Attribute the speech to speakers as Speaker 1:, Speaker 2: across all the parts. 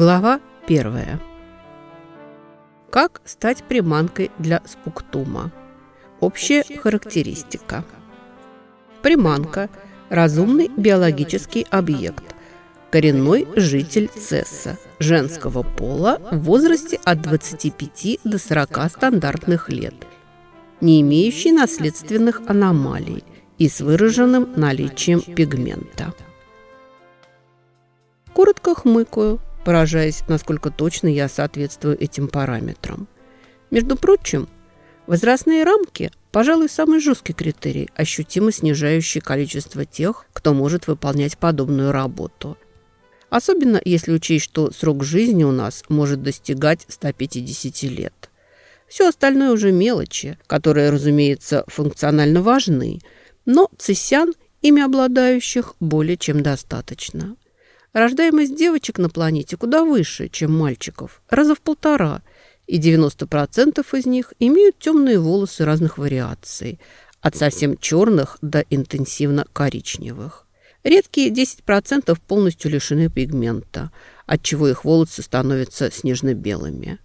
Speaker 1: Глава первая. Как стать приманкой для спуктума? Общая характеристика. Приманка – разумный биологический объект, коренной житель Цесса, женского пола в возрасте от 25 до 40 стандартных лет, не имеющий наследственных аномалий и с выраженным наличием пигмента. Коротко хмыкаю, поражаясь, насколько точно я соответствую этим параметрам. Между прочим, возрастные рамки – пожалуй, самый жесткий критерий, ощутимо снижающий количество тех, кто может выполнять подобную работу. Особенно если учесть, что срок жизни у нас может достигать 150 лет. Все остальное уже мелочи, которые, разумеется, функционально важны, но цисян, ими обладающих, более чем достаточно – Рождаемость девочек на планете куда выше, чем мальчиков, раза в полтора, и 90% из них имеют темные волосы разных вариаций, от совсем черных до интенсивно коричневых. Редкие 10% полностью лишены пигмента, отчего их волосы становятся снежно-белыми.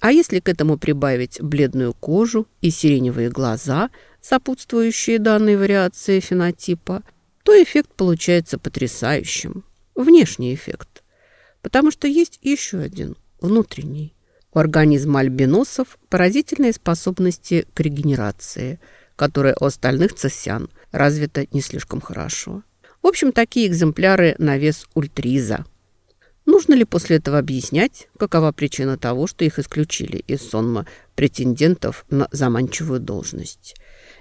Speaker 1: А если к этому прибавить бледную кожу и сиреневые глаза, сопутствующие данной вариации фенотипа, то эффект получается потрясающим внешний эффект. Потому что есть еще один, внутренний. У организма альбиносов поразительные способности к регенерации, которые у остальных цесян развиты не слишком хорошо. В общем, такие экземпляры на вес ультриза. Нужно ли после этого объяснять, какова причина того, что их исключили из сонма претендентов на заманчивую должность?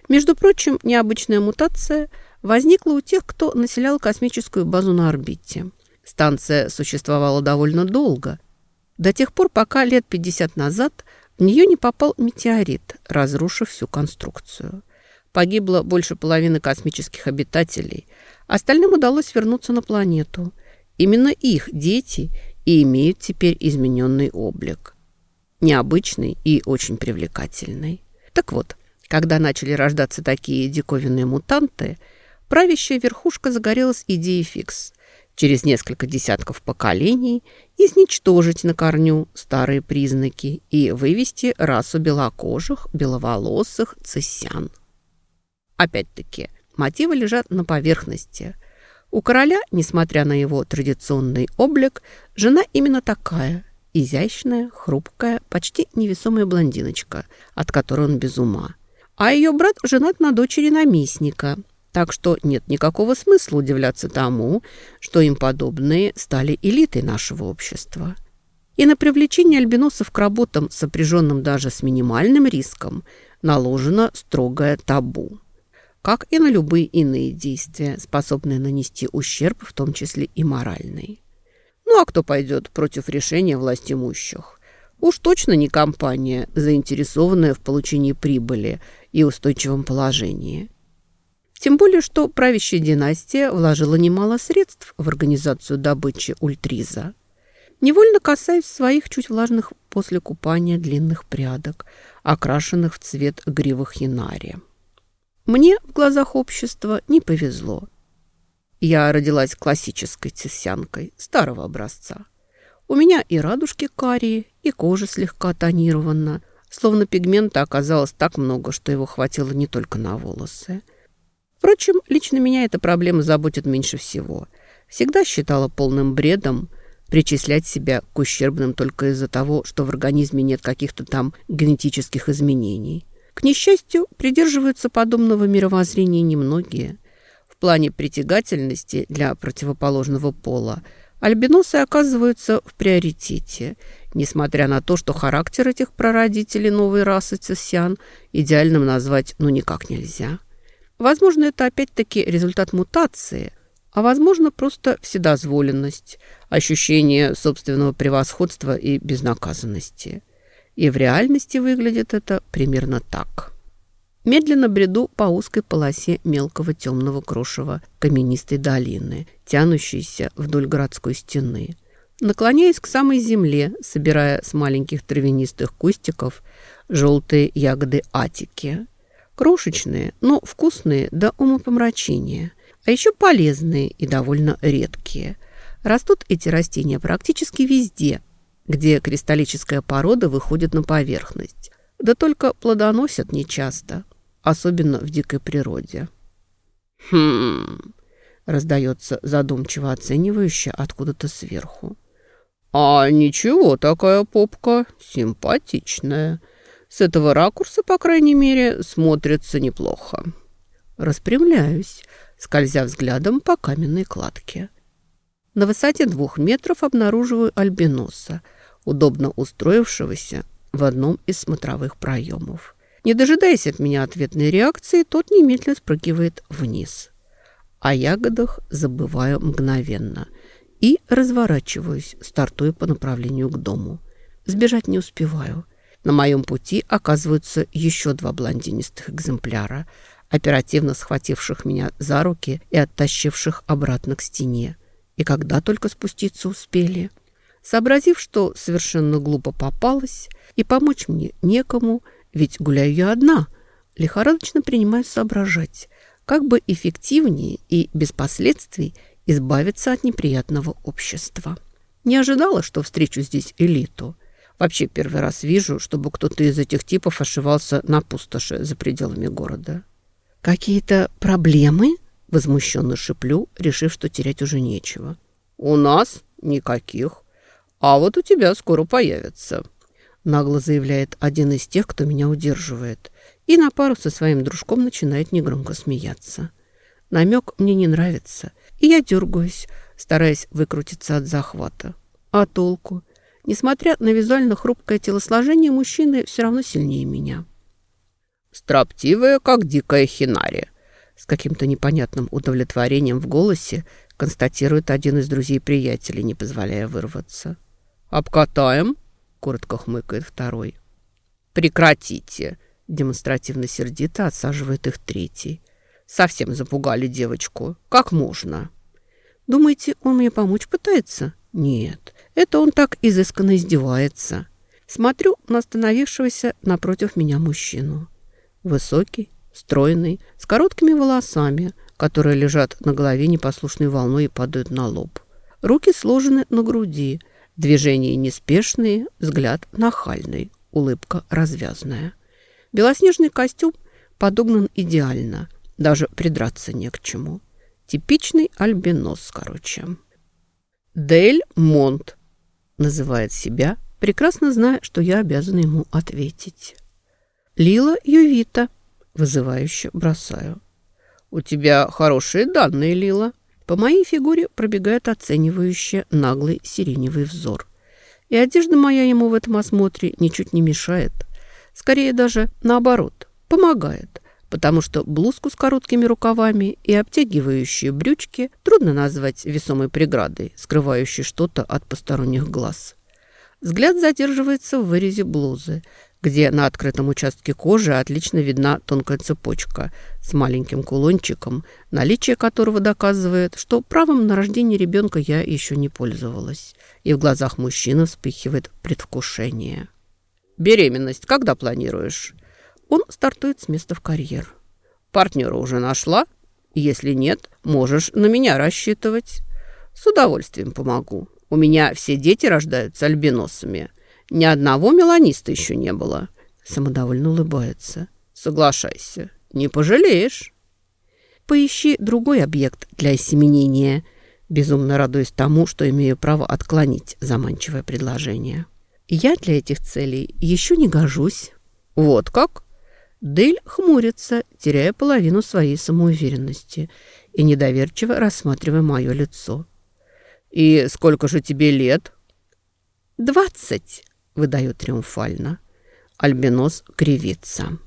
Speaker 1: Между прочим, необычная мутация – возникла у тех, кто населял космическую базу на орбите. Станция существовала довольно долго, до тех пор, пока лет 50 назад в нее не попал метеорит, разрушив всю конструкцию. Погибло больше половины космических обитателей. Остальным удалось вернуться на планету. Именно их дети и имеют теперь измененный облик. Необычный и очень привлекательный. Так вот, когда начали рождаться такие диковинные мутанты – правящая верхушка загорелась идеей фикс через несколько десятков поколений изничтожить на корню старые признаки и вывести расу белокожих, беловолосых цесян. Опять-таки, мотивы лежат на поверхности. У короля, несмотря на его традиционный облик, жена именно такая – изящная, хрупкая, почти невесомая блондиночка, от которой он без ума. А ее брат женат на дочери наместника – так что нет никакого смысла удивляться тому, что им подобные стали элитой нашего общества. И на привлечение альбиносов к работам, сопряженным даже с минимальным риском, наложено строгое табу. Как и на любые иные действия, способные нанести ущерб, в том числе и моральный. Ну а кто пойдет против решения власть имущих? Уж точно не компания, заинтересованная в получении прибыли и устойчивом положении – тем более, что правящая династия вложила немало средств в организацию добычи ультриза. Невольно касаясь своих чуть влажных после купания длинных прядок, окрашенных в цвет гривых янари. Мне в глазах общества не повезло. Я родилась классической цесянкой старого образца. У меня и радужки карие, и кожа слегка тонирована, словно пигмента оказалось так много, что его хватило не только на волосы – Впрочем, лично меня эта проблема заботит меньше всего. Всегда считала полным бредом причислять себя к ущербным только из-за того, что в организме нет каких-то там генетических изменений. К несчастью, придерживаются подобного мировоззрения немногие. В плане притягательности для противоположного пола альбиносы оказываются в приоритете, несмотря на то, что характер этих прародителей новой расы цесян идеальным назвать ну никак нельзя. Возможно, это опять-таки результат мутации, а возможно, просто вседозволенность, ощущение собственного превосходства и безнаказанности. И в реальности выглядит это примерно так. Медленно бреду по узкой полосе мелкого темного крошева каменистой долины, тянущейся вдоль городской стены. Наклоняюсь к самой земле, собирая с маленьких травянистых кустиков желтые ягоды атики – Крошечные, но вкусные до умопомрачения, а еще полезные и довольно редкие. Растут эти растения практически везде, где кристаллическая порода выходит на поверхность. Да только плодоносят нечасто, особенно в дикой природе.
Speaker 2: «Хм...» — раздается задумчиво оценивающе откуда-то сверху. «А ничего, такая попка симпатичная. С этого ракурса, по крайней мере, смотрится неплохо».
Speaker 1: Распрямляюсь, скользя взглядом по каменной кладке. На высоте двух метров обнаруживаю альбиноса, удобно устроившегося в одном из смотровых проемов. Не дожидаясь от меня ответной реакции, тот немедленно спрыгивает вниз. О ягодах забываю мгновенно и разворачиваюсь, стартуя по направлению к дому. Сбежать не успеваю. На моем пути оказываются еще два блондинистых экземпляра, оперативно схвативших меня за руки и оттащивших обратно к стене. И когда только спуститься успели. Сообразив, что совершенно глупо попалась, и помочь мне некому, ведь гуляю я одна, лихорадочно принимаю соображать, как бы эффективнее и без последствий избавиться от неприятного общества. Не ожидала, что встречу здесь элиту. Вообще первый раз вижу, чтобы кто-то из этих типов ошивался на пустоши за пределами города. «Какие-то проблемы?» – возмущенно шиплю, решив, что терять уже нечего.
Speaker 2: «У нас никаких. А вот у тебя скоро появится», –
Speaker 1: нагло заявляет один из тех, кто меня удерживает, и на пару со своим дружком начинает негромко смеяться. Намек мне не нравится, и я дергаюсь, стараясь выкрутиться от захвата. А толку? Несмотря на визуально хрупкое телосложение, мужчины все равно сильнее меня.
Speaker 2: Строптивая, как дикая хинари. С каким-то непонятным удовлетворением в голосе констатирует один из друзей-приятелей, не позволяя вырваться. «Обкатаем?» — коротко хмыкает второй. «Прекратите!» — демонстративно сердито отсаживает их третий. «Совсем запугали девочку. Как можно?»
Speaker 1: «Думаете, он мне помочь пытается?» «Нет, это он так изысканно издевается». Смотрю на остановившегося напротив меня мужчину. Высокий, стройный, с короткими волосами, которые лежат на голове непослушной волной и падают на лоб. Руки сложены на груди, движения неспешные, взгляд нахальный, улыбка развязная. Белоснежный костюм подогнан идеально, даже придраться не к чему. Типичный альбинос, короче. «Дель Монт» называет себя, прекрасно зная, что я обязана ему ответить. Лила Ювита. Вызывающе бросаю. У тебя хорошие данные, Лила. По моей фигуре пробегает оценивающий наглый сиреневый взор. И одежда моя ему в этом осмотре ничуть не мешает. Скорее даже наоборот, помогает. Потому что блузку с короткими рукавами и обтягивающие брючки трудно назвать весомой преградой, скрывающей что-то от посторонних глаз. Взгляд задерживается в вырезе блузы, где на открытом участке кожи отлично видна тонкая цепочка с маленьким кулончиком, наличие которого доказывает, что правом на рождение ребенка я еще не пользовалась. И в глазах мужчины вспыхивает предвкушение.
Speaker 2: «Беременность когда планируешь?»
Speaker 1: Он стартует с места в карьер.
Speaker 2: «Партнера уже нашла? Если нет, можешь на меня рассчитывать. С удовольствием помогу. У меня все дети рождаются альбиносами». Ни одного меланиста еще не было. Самодовольно улыбается. Соглашайся, не пожалеешь.
Speaker 1: Поищи другой объект для осеменения. Безумно радуюсь тому, что имею право отклонить заманчивое предложение. Я для этих целей еще не гожусь.
Speaker 2: Вот как?
Speaker 1: Дель хмурится, теряя половину своей самоуверенности и недоверчиво рассматривая мое лицо.
Speaker 2: «И сколько же тебе лет?»
Speaker 1: «Двадцать!» выдает триумфально. Альбинос кривится.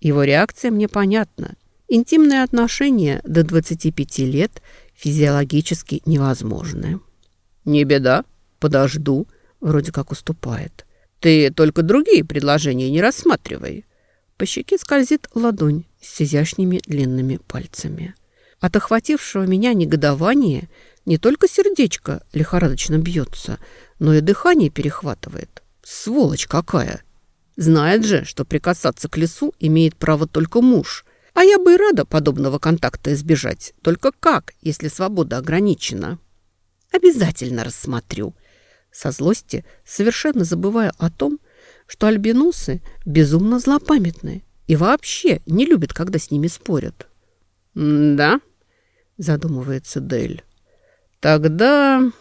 Speaker 1: Его реакция мне понятна. Интимные отношения до 25 лет физиологически невозможны.
Speaker 2: «Не беда, подожду», вроде как уступает. «Ты только другие предложения не рассматривай».
Speaker 1: По щеке скользит ладонь с изящными длинными пальцами. От охватившего меня негодования не только сердечко лихорадочно бьется, но и дыхание перехватывает. Сволочь какая! Знает же, что прикасаться к лесу имеет право только муж. А я бы и рада подобного контакта избежать. Только как, если свобода ограничена? Обязательно рассмотрю. Со злости, совершенно забывая о том, что альбиносы безумно злопамятны и вообще не любят, когда с ними спорят.
Speaker 2: «Да?» – задумывается Дель. «Тогда...»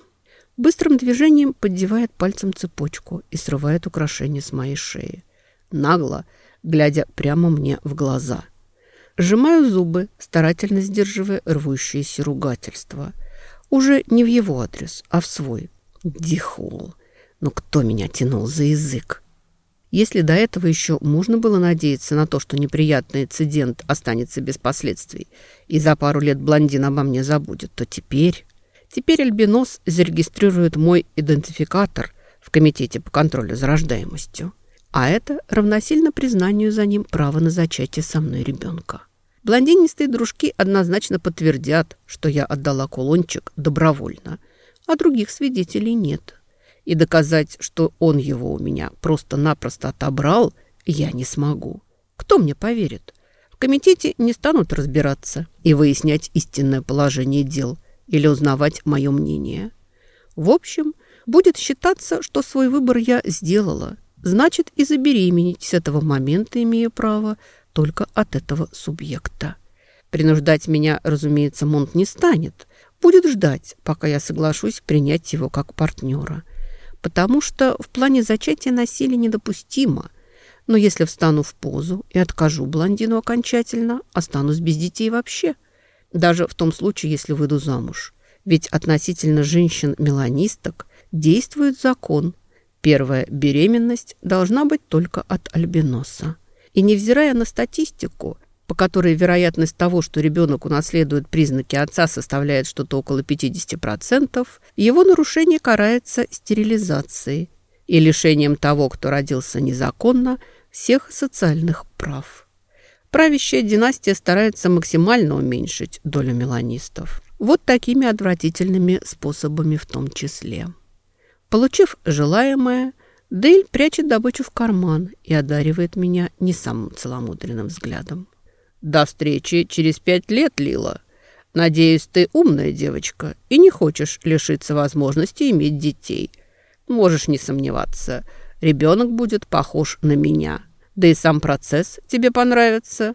Speaker 1: Быстрым движением поддевает пальцем цепочку и срывает украшение с моей шеи. Нагло, глядя прямо мне в глаза. Сжимаю зубы, старательно сдерживая рвущиеся ругательства. Уже не в его адрес, а в свой. Дихол. Но кто меня тянул за язык? Если до этого еще можно было надеяться на то, что неприятный инцидент останется без последствий, и за пару лет блондин обо мне забудет, то теперь... Теперь Альбинос зарегистрирует мой идентификатор в Комитете по контролю за рождаемостью. А это равносильно признанию за ним права на зачатие со мной ребенка. Блондинистые дружки однозначно подтвердят, что я отдала кулончик добровольно, а других свидетелей нет. И доказать, что он его у меня просто-напросто отобрал, я не смогу. Кто мне поверит? В комитете не станут разбираться и выяснять истинное положение дел – или узнавать мое мнение. В общем, будет считаться, что свой выбор я сделала. Значит, и забеременеть с этого момента имею право только от этого субъекта. Принуждать меня, разумеется, Монт не станет. Будет ждать, пока я соглашусь принять его как партнера. Потому что в плане зачатия насилия недопустимо. Но если встану в позу и откажу блондину окончательно, останусь без детей вообще – даже в том случае, если выйду замуж. Ведь относительно женщин-меланисток действует закон. Первая беременность должна быть только от альбиноса. И невзирая на статистику, по которой вероятность того, что ребенок унаследует признаки отца, составляет что-то около 50%, его нарушение карается стерилизацией и лишением того, кто родился незаконно, всех социальных прав. Правящая династия старается максимально уменьшить долю меланистов. Вот такими отвратительными способами в том числе. Получив желаемое, Дейль прячет добычу в карман и одаривает меня не самым целомудренным взглядом.
Speaker 2: «До встречи через пять лет, Лила. Надеюсь, ты умная девочка и не хочешь лишиться возможности иметь детей. Можешь не сомневаться, ребенок будет похож на меня». Да и сам процесс тебе понравится.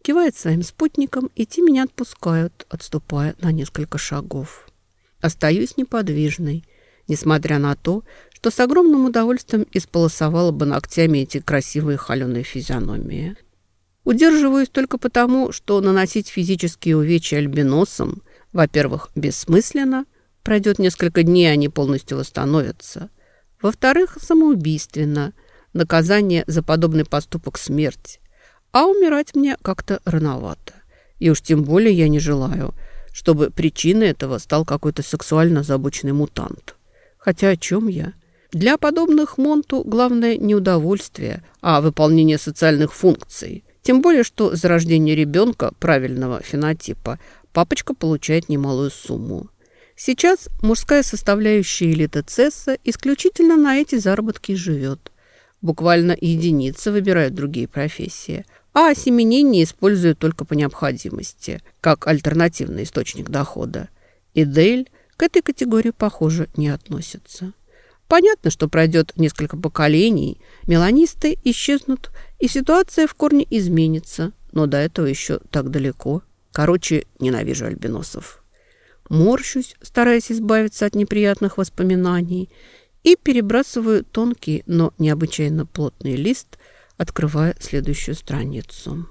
Speaker 1: Кивает своим спутником, и те меня отпускают, отступая на несколько шагов. Остаюсь неподвижной, несмотря на то, что с огромным удовольствием исполосовала бы ногтями эти красивые холеные физиономии. Удерживаюсь только потому, что наносить физические увечья альбиносам, во-первых, бессмысленно, пройдет несколько дней, они полностью восстановятся. Во-вторых, самоубийственно – Наказание за подобный поступок – смерть. А умирать мне как-то рановато. И уж тем более я не желаю, чтобы причиной этого стал какой-то сексуально озабоченный мутант. Хотя о чем я? Для подобных Монту главное не удовольствие, а выполнение социальных функций. Тем более, что за рождение ребенка правильного фенотипа папочка получает немалую сумму. Сейчас мужская составляющая элиты ЦЕСа исключительно на эти заработки живет – Буквально единицы выбирают другие профессии, а осеменение используют только по необходимости, как альтернативный источник дохода. И Дейль к этой категории, похоже, не относится. Понятно, что пройдет несколько поколений, меланисты исчезнут, и ситуация в корне изменится, но до этого еще так далеко. Короче, ненавижу альбиносов. Морщусь, стараясь избавиться от неприятных воспоминаний – и перебрасываю тонкий, но необычайно плотный лист, открывая следующую страницу.